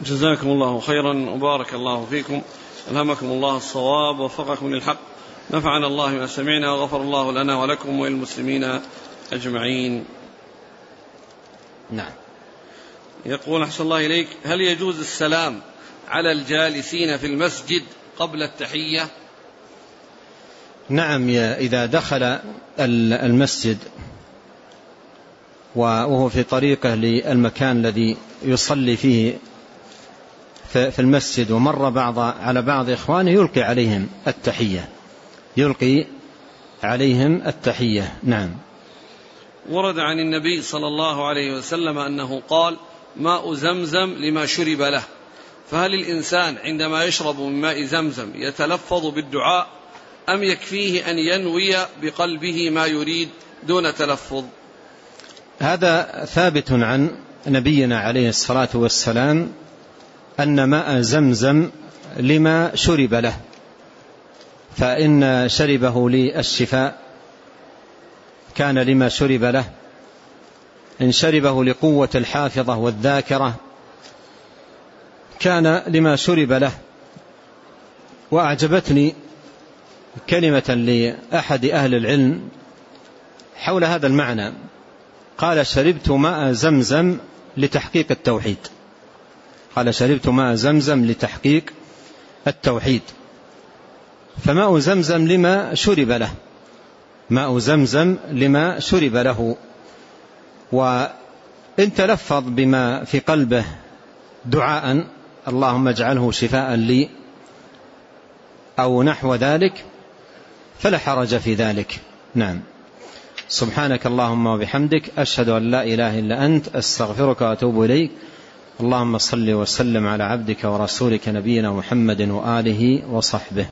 جزاكم الله خيرا وبارك الله فيكم. ألهمكم الله الصواب ووفقكم للحق. نفعنا الله ما سمعنا وغفر الله لنا ولكم وللمسلمين أجمعين. نعم. يقول أحسن الله إليك هل يجوز السلام على الجالسين في المسجد قبل التحية؟ نعم إذا دخل المسجد وهو في طريقه للمكان الذي يصلي فيه في المسجد ومر بعض على بعض إخوانه يلقي عليهم التحية. يلقي عليهم التحية. نعم. ورد عن النبي صلى الله عليه وسلم أنه قال ماء زمزم لما شرب له. فهل الإنسان عندما يشرب من ماء زمزم يتلفظ بالدعاء أم يكفيه أن ينوي بقلبه ما يريد دون تلفظ؟ هذا ثابت عن نبينا عليه الصلاة والسلام أن ماء زمزم لما شرب له فإن شربه للشفاء كان لما شرب له. إن شربه لقوة الحافظة والذاكرة كان لما شرب له. وأعجبتني كلمة لأحد أهل العلم حول هذا المعنى. قال شربت ماء زمزم لتحقيق التوحيد. قال شربت ماء زمزم لتحقيق التوحيد. فماء زمزم لما شرب له. ماء زمزم لما شرب له. وإن تلفظ بما في قلبه دعاء اللهم اجعله شفاء لي أو نحو ذلك فلا حرج في ذلك. نعم. سبحانك اللهم وبحمدك أشهد أن لا إله إلا أنت أستغفرك وأتوب إليك. اللهم صل وسلم على عبدك ورسولك نبينا محمد وآله وصحبه.